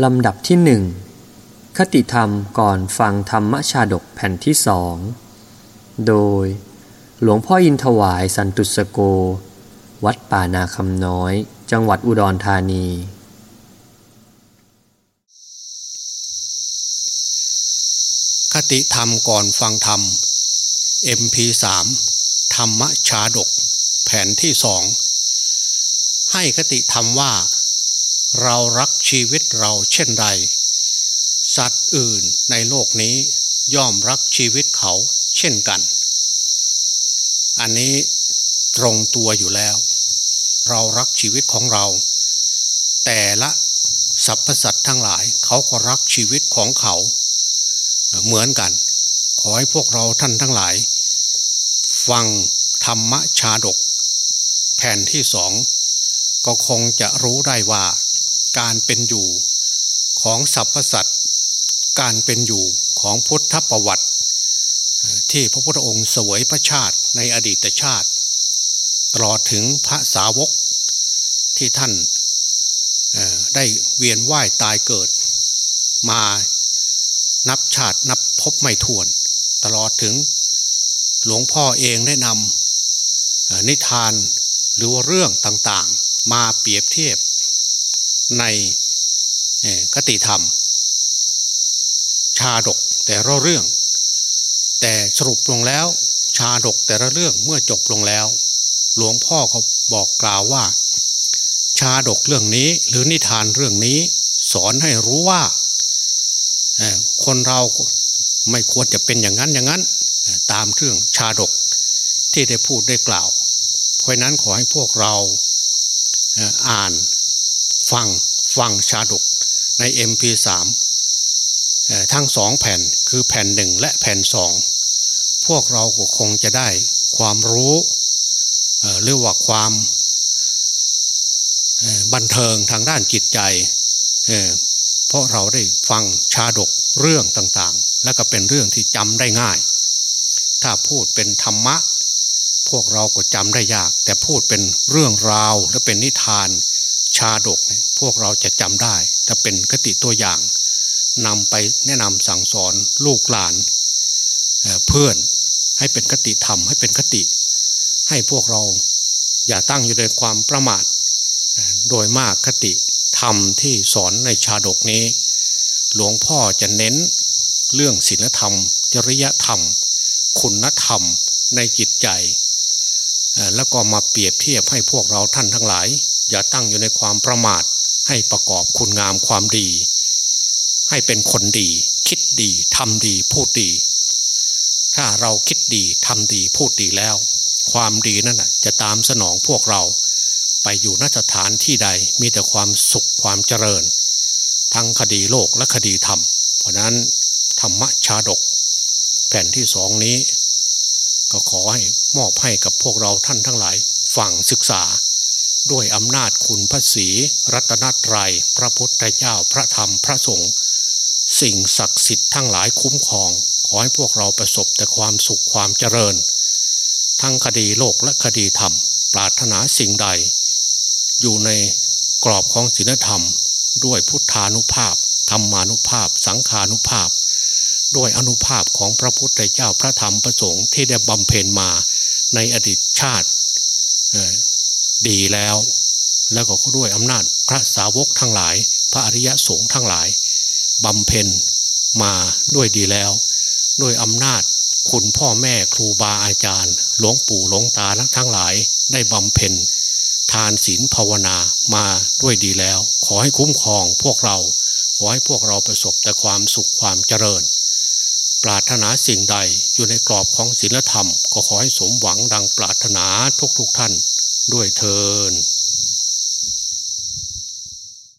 ลำดับที่หนึ่งคติธรรมก่อนฟังธรรมชาดกแผ่นที่สองโดย หลวงพ่ออินถวายสันตุสโก วัดป่านาคำน้อย จังหวัดอุดรธานี คติธรรมก่อนฟังธรรม MP3 ธรรมชาดก แผ่นที่สองให้คติธรรมว่า เรารักชีวิตเราเช่นใด สัตว์อื่นในโลกนี้ย่อมรักชีวิตเขาเช่นกัน อันนี้ตรงตัวอยู่แล้ว เรารักชีวิตของเรา แต่ละสรรพสัตว์ทั้งหลายเขาก็รักชีวิตของเขา เหมือนกัน ขอให้พวกเราท่านทั้งหลาย ฟังธรรมชาดก แผ่นที่สองก็คงจะรู้ได้ว่า การเป็นอยู่ของสรรพสัตว์การเป็นอยู่ของพุทธประวัติ ที่พระพุทธองค์เสวยพระชาติในอดีตชาติ ตลอดถึงพระสาวกที่ท่านได้เวียนว่ายตายเกิด มานับชาตินับพบไม่ถ้วน ตลอดถึงหลวงพ่อเองได้นำนิทานหรือว่าเรื่องต่างๆ มาเปรียบเทียบ ในคติธรรม ชาดกแต่ละเรื่อง แต่สรุปลงแล้ว ชาดกแต่ละเรื่องเมื่อจบลงแล้ว หลวงพ่อเขาบอกกล่าวว่า ชาดกเรื่องนี้หรือนิทานเรื่องนี้ สอนให้รู้ว่าคนเราไม่ควรจะเป็นอย่างนั้นอย่างนั้น ตามเรื่องชาดกที่ได้พูดได้กล่าว เพราะนั้นขอให้พวกเราอ่าน ฟังฟังชาดกใน MP3 ทั้งสองแผ่นคือแผ่นหนึ่งและแผ่นสองพวกเราก็คงจะได้ความรู้หรือว่าความบันเทิงทางด้านจิตใจ เพราะเราได้ฟังชาดกเรื่องต่างๆ และก็เป็นเรื่องที่จำได้ง่าย ถ้าพูดเป็นธรรมะ พวกเราก็จำได้ยาก แต่พูดเป็นเรื่องราวและเป็นนิทานาดกพวกเราจะจำได้ถ้าเป็นคติตัวอย่างนำไปแนะนำสั่งสอนลูกหลานเพื่อนให้เป็นคติธรรมให้เป็นคติ ให้พวกเราอย่าตั้งอยู่ในความประมาท โดยมากคติธรรมที่สอนในชาดกนี้ หลวงพ่อจะเน้นเรื่องศีลธรรม จริยธรรม คุณธรรมในจิตใจ แล้วก็มาเปรียบเทียบให้พวกเราท่านทั้งหลาย อย่าตั้งอยู่ในความประมาท ให้ประกอบคุณงามความดี ให้เป็นคนดี คิดดีทำดีพูดดี ถ้าเราคิดดีทำดีพูดดีแล้ว ความดีนั่นจะตามสนองพวกเรา ไปอยู่นสถานที่ใดมีแต่ความสุขความเจริญ ทั้งคดีโลกและคดีธรรม เพราะนั้นธรรมชาดก แผ่นที่สองนี้ ก็ขอให้มอบให้กับพวกเราท่านทั้งหลายฟังศึกษา ด้วยอำนาจคุณพระศีรัตนตรยัยพระพุทธเจ้าพระธรรมพระสงฆ์สิ่งศักดิ์สิทธิ์ทั้งหลายคุ้มครอง ขอให้พวกเราประสบแต่ความสุขความเจริญ ทั้งคดีโลกและคดีธรรม ปรารถนาสิ่งใด อยู่ในกรอบของศีลธรรม ด้วยพุทธานุภาพธรรมานุภาพ สังขานุภาพ ด้วยอนุภาพของพระพุทธเจ้าพระธรรมพระสงฆ์ที่ได้บำเพ็ญมาในอดีตชาติ ดีแล้ว แล้วก็ด้วยอำนาจพระสาวกทั้งหลาย พระอริยสงฆ์ทั้งหลายบำเพ็ญมาด้วยดีแล้ว ด้วยอำนาจคุณพ่อแม่ครูบาอาจารย์ หลวงปู่หลวงตาทั้งหลาย ได้บำเพ็ญทานศีลภาวนามาด้วยดีแล้ว ขอให้คุ้มครองพวกเราขอให้พวกเราประสบแต่ความสุขความเจริญ ปรารถนาสิ่งใดอยู่ในกรอบของศีลธรรม ก็ขอให้สมหวังดังปรารถนาทุกๆทท่าน ด้วยเทอ